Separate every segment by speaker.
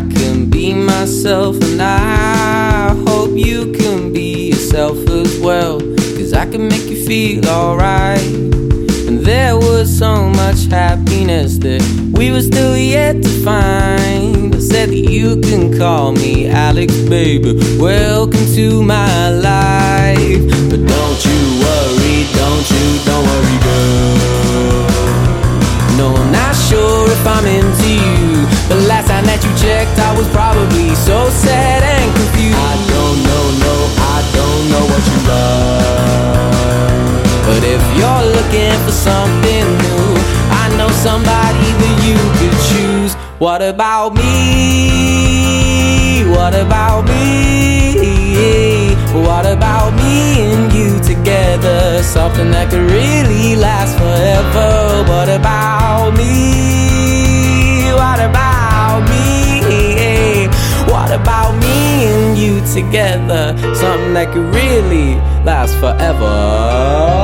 Speaker 1: I can be myself, and I hope you can be yourself as well. Cause I can make you feel alright. And there was so much happiness that we were still yet to find. I said that you can call me Alex, baby. Welcome to my life. But don't you worry, don't you, don't worry, girl. No, I'm not sure if I'm into you. But last time that you checked, I was probably so sad and confused. I don't know, no, I don't know what you love. But if you're looking for something new, I know somebody that you could choose. What about me? What about me? You together? Something that could really last forever.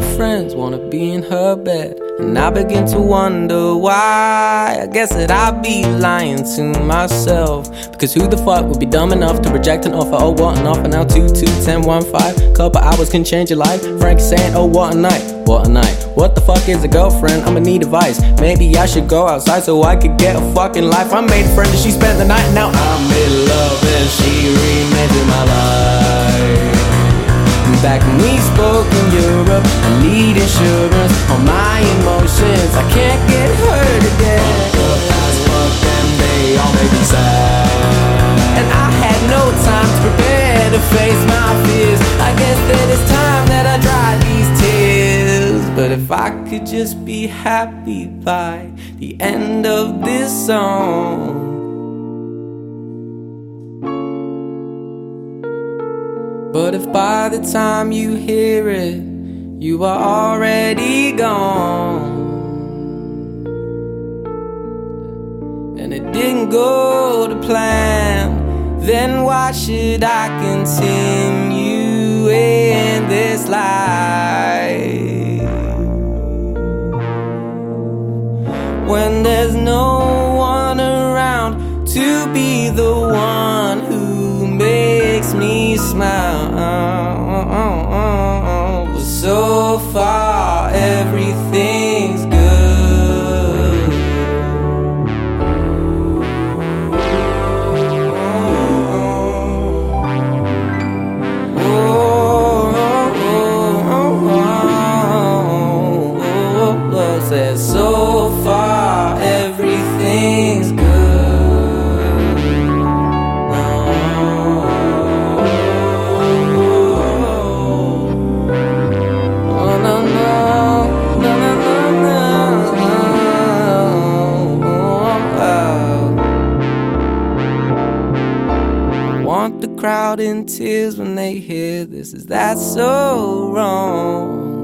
Speaker 1: My friends wanna be in her bed, and I begin to wonder why. I guess that I'd be lying to myself. Because who the fuck would be dumb enough to reject an offer? Oh, what an offer now? 2 2 10 1 5. Couple hours can change your life. Frank saying, Oh, what a night. What a night. What the fuck is a girlfriend? I'ma need advice. Maybe I should go outside so I could get a fucking life. I made a friend and she spent the night, now I'm in love emotions. I can't get hurt again. As fuck them, they all make me sad. And I had no time to prepare to face my fears. I guess that it's time that I dry these tears. But if I could just be happy by the end of this song. But if by the time you hear it, you are already gone, and it didn't go to plan, then why should I continue in this life when there's no one around to be the one who makes me smile? So far, everything's Crowd in tears when they hear this. Is that so wrong?